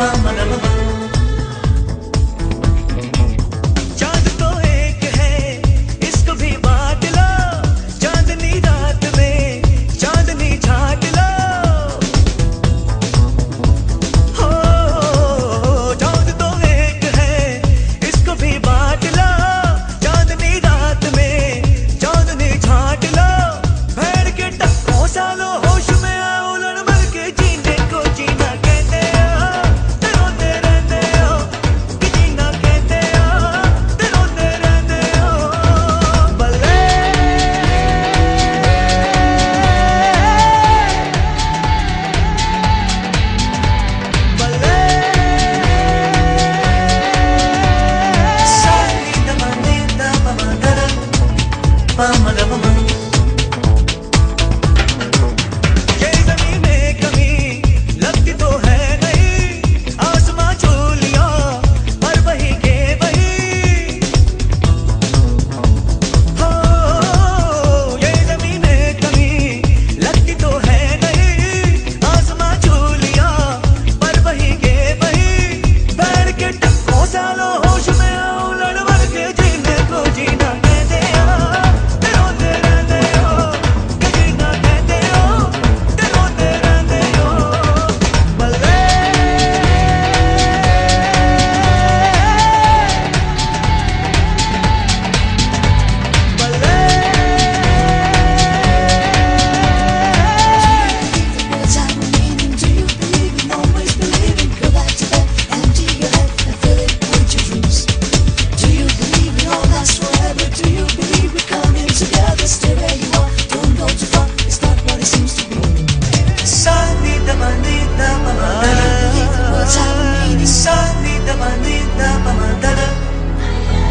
ba ba da ba ba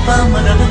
పాప